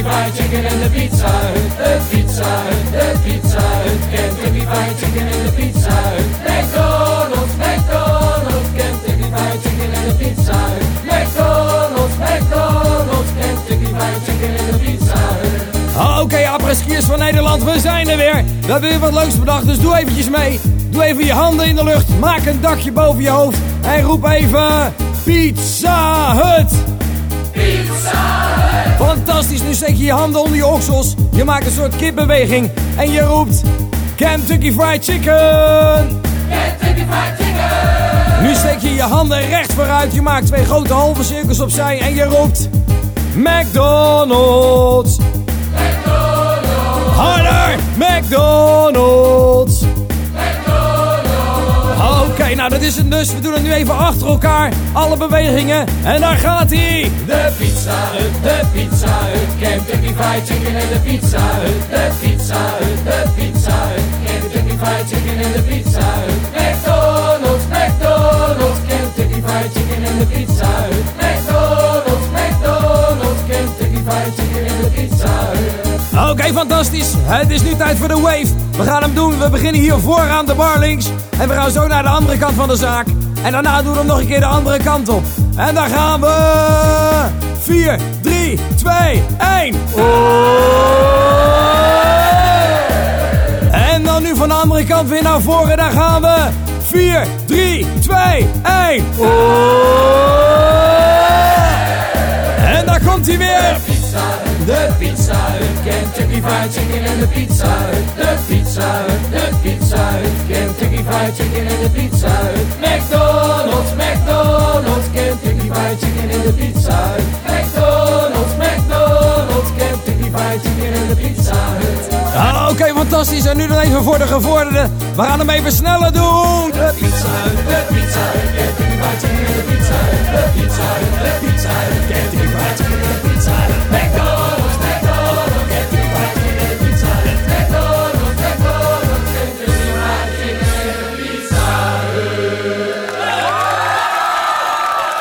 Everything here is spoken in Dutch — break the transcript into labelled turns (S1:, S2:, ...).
S1: Kentucky Fried Chicken de Pizza Hut, de Pizza Hut, de Pizza Hut. Kentucky Fried Chicken en de Pizza Hut. McDonald's, McDonald's, Kentucky Fried Chicken en de Pizza Hut. McDonald's, McDonald's, Kentucky Fried Chicken en de Pizza Hut. Oh, Oké, okay, van Nederland, we zijn er weer. We hebben weer wat leuks bedacht, dus doe eventjes mee. Doe even je handen in de lucht, maak een dakje boven je hoofd en roep even... Pizza Hut! Pizza Fantastisch, nu steek je je handen onder je oksels. Je maakt een soort kipbeweging. En je roept Kentucky Fried Chicken. Kentucky Fried Chicken. Nu steek je je handen recht vooruit. Je maakt twee grote halve cirkels opzij. En je roept McDonald's. McDonald's. Harder! McDonald's! Nou dat is het dus. We doen het nu even achter elkaar. Alle bewegingen. En daar gaat hij. De Pizza Hut, de Pizza Hut. Kentucky Fried Chicken en de Pizza Hut. De Pizza Hut, de Pizza Hut. Kentucky Fried Chicken en de Pizza Hut. McDonald's, McDonald's. Kentucky Fried Chicken en de Pizza Hut. McDonald's, McDonald's. Fried Chicken en de Pizza Oké, fantastisch. Het is nu tijd voor de wave. We gaan hem doen. We beginnen hier vooraan de bar links. En we gaan zo naar de andere kant van de zaak. En daarna doen we hem nog een keer de andere kant op. En daar gaan we. 4, 3, 2, 1. En dan nu van de andere kant weer naar voren. Daar gaan we. 4, 3, 2, 1. En daar komt hij weer. Pizza Hut, de Pizza Hut, Kentucky Fried Chicken en de Pizza Hut, de Pizza Hut, de Pizza Hut, Kentucky Fried Chicken en de Pizza Hut, McDonald's, McDonald's, Kentucky Fried Chicken en de Pizza Hut, McDonald's, McDonald's, Kentucky Fried Chicken en de Pizza Hut. Ah, Oké, fantastisch. En nu dan even voor de gevorderden. We gaan hem even sneller doen. De Pizza Hut, de Pizza Hut, Kentucky Fried